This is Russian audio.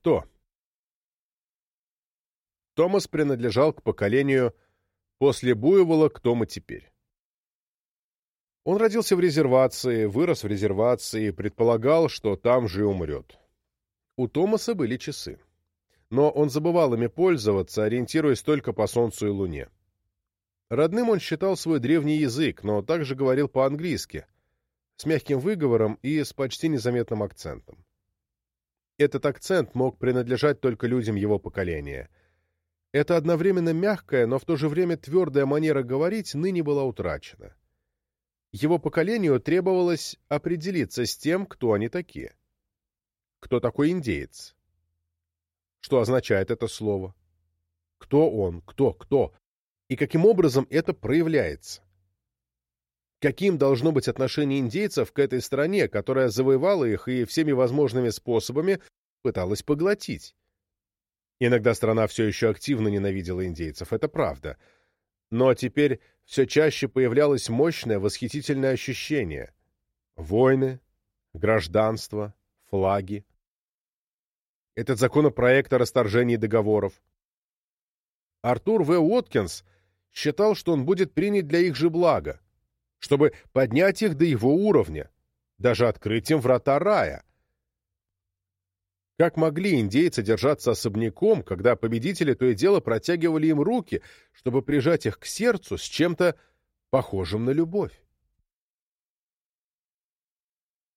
Кто? Томас принадлежал к поколению после Буйвола «Кто мы теперь?». Он родился в резервации, вырос в резервации и предполагал, что там же и умрет. У Томаса были часы. Но он забывал ими пользоваться, ориентируясь только по Солнцу и Луне. Родным он считал свой древний язык, но также говорил по-английски, с мягким выговором и с почти незаметным акцентом. Этот акцент мог принадлежать только людям его поколения — эта одновременно мягкая, но в то же время твердая манера говорить ныне была утрачена. Его поколению требовалось определиться с тем, кто они такие. Кто такой индеец? Что означает это слово? Кто он? Кто? Кто? И каким образом это проявляется? Каким должно быть отношение индейцев к этой стране, которая завоевала их и всеми возможными способами пыталась поглотить? Иногда страна все еще активно ненавидела индейцев, это правда. Но теперь все чаще появлялось мощное, восхитительное ощущение. Войны, гражданство, флаги. Этот законопроект о расторжении договоров. Артур В. Уоткинс считал, что он будет принят для их же блага, чтобы поднять их до его уровня, даже открыть им врата рая — как могли индейцы держаться особняком, когда победители то и дело протягивали им руки, чтобы прижать их к сердцу с чем-то похожим на любовь?